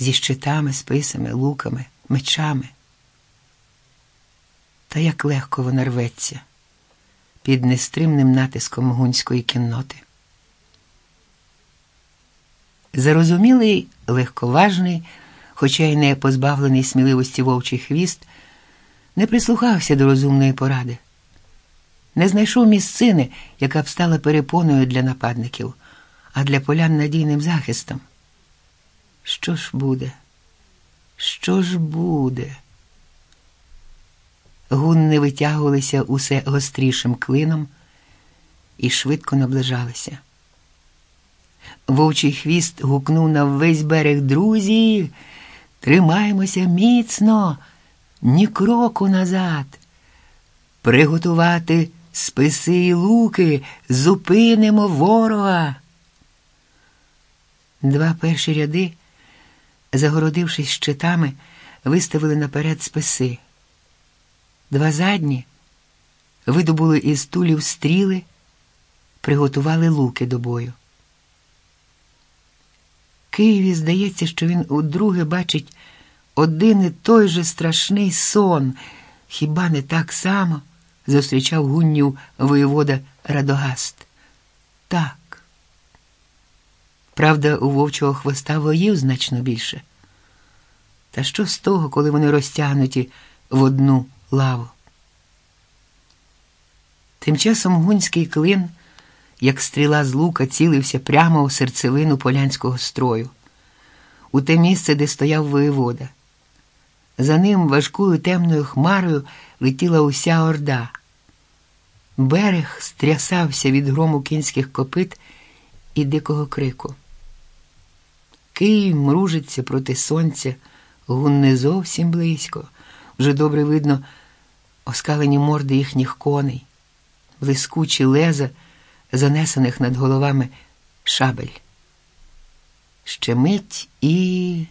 зі щитами, списами, луками, мечами. Та як легко вона рветься під нестримним натиском гунської кінноти. Зарозумілий, легковажний, хоча й не позбавлений сміливості вовчий хвіст, не прислухався до розумної поради, не знайшов місцини, яка б стала перепоною для нападників, а для полян надійним захистом. Що ж буде? Що ж буде? Гунни витягувалися усе гострішим клином і швидко наближалися. Вовчий хвіст гукнув на весь берег друзі. Тримаймося міцно, ні кроку назад. Приготувати списи і луки, зупинимо ворога. Два перші ряди, загородившись щитами, виставили наперед списи. Два задні видобули із тулів стріли, приготували луки до бою. Києві здається, що він удруге бачить один і той же страшний сон, хіба не так само зустрічав гуннів воєвода Радогаст? Так. Правда, у вовчого хвоста воїв значно більше. Та що з того, коли вони розтягнуті в одну лаву? Тим часом гунський клин як стріла з лука цілився прямо у серцевину полянського строю, у те місце, де стояв воєвода. За ним важкою темною хмарою летіла уся орда. Берег стрясався від грому кінських копит і дикого крику. Київ мружиться проти сонця, гун не зовсім близько. Вже добре видно оскалені морди їхніх коней, блискучі леза занесених над головами шабель. Ще мить і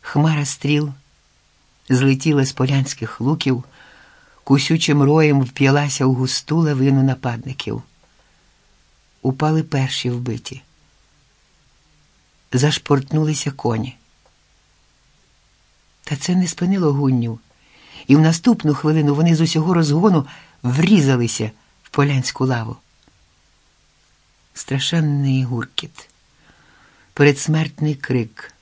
хмара стріл злетіла з полянських луків, кусючим роєм вп'ялася у густу лавину нападників. Упали перші вбиті. Зашпортнулися коні. Та це не спинило гуннів, і в наступну хвилину вони з усього розгону врізалися в полянську лаву. Страшенний гуркіт, передсмертний крик,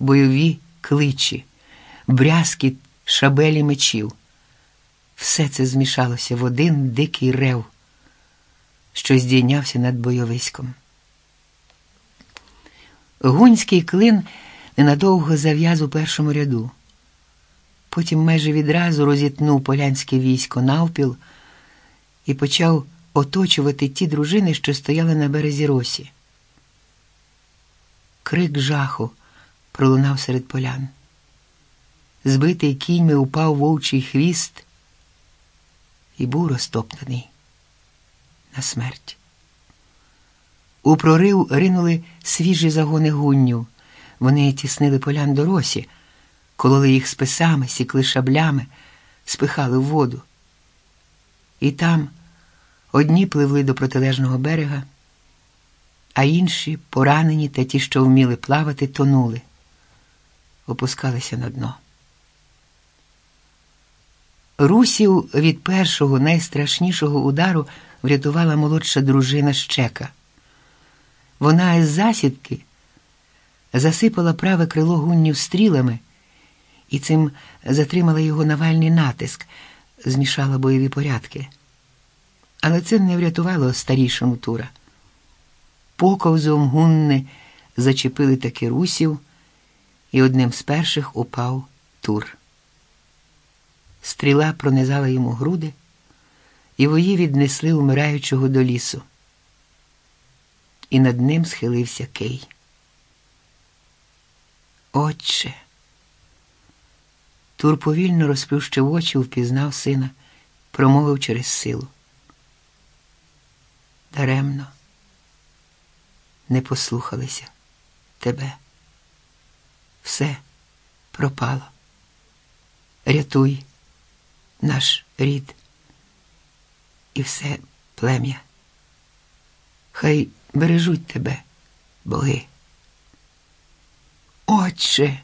бойові кличі, брязкіт шабелі мечів. Все це змішалося в один дикий рев, що здійнявся над бойовиськом. Гунський клин ненадовго зав'яз у першому ряду. Потім майже відразу розітнув полянське військо навпіл і почав оточувати ті дружини, що стояли на березі росі. Крик жаху пролунав серед полян. Збитий кіньми упав вовчий хвіст і був розтоптаний на смерть. У прорив ринули свіжі загони гунню. Вони тіснили полян до росі, кололи їх списами, сікли шаблями, спихали в воду. І там одні пливли до протилежного берега, а інші, поранені та ті, що вміли плавати, тонули, опускалися на дно. Русів від першого найстрашнішого удару врятувала молодша дружина Щека. Вона із засідки засипала праве крило гуннів стрілами і цим затримала його навальний натиск, змішала бойові порядки. Але це не врятувало старішину Тура. Поковзом гунни зачепили таки русів, і одним з перших упав Тур. Стріла пронизала йому груди, і вої віднесли умираючого до лісу. І над ним схилився Кей. Отче. Тур повільно розплющив очі, впізнав сина, промовив через силу даремно не послухалися тебе. Все пропало. Рятуй наш рід і все плем'я. Хай Бережуть тебе, боги. Отче.